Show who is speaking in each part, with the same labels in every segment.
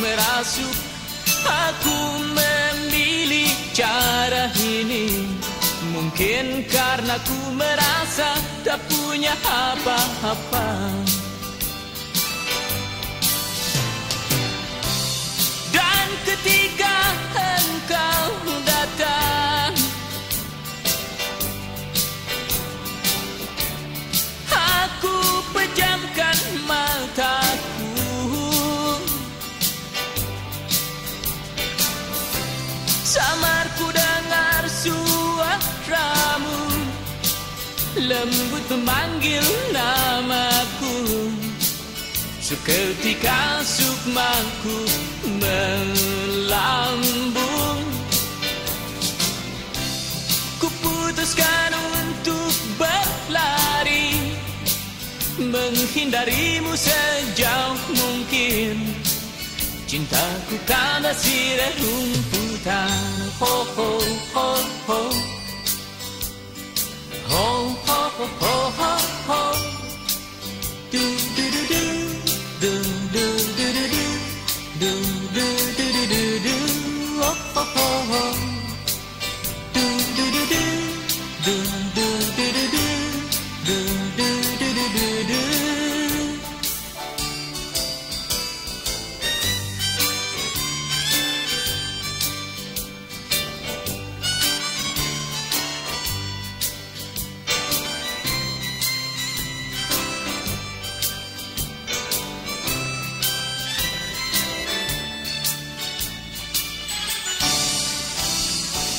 Speaker 1: merasuk aku memilih cara ini. Mungkin karena ku merasa tak punya apa-apa Samar ku dengar suaramu. Lembut memanggil namaku. Seketika sukmaku melambung. Kuputuskan untuk berlari Menghindarimu sejauh mungkin. Cintaku kanasi rumputan Ho ho ho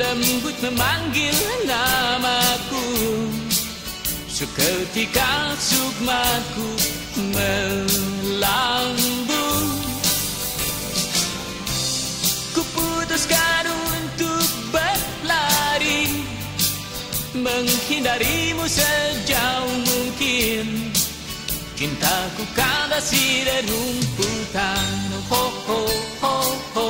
Speaker 1: Lembut memanggil namaku Seketika sukmaku melambung. Kuputuskan untuk berlari Menghindarimu sejauh mungkin. Cintaku di rumputan Ho ho ho ho Ho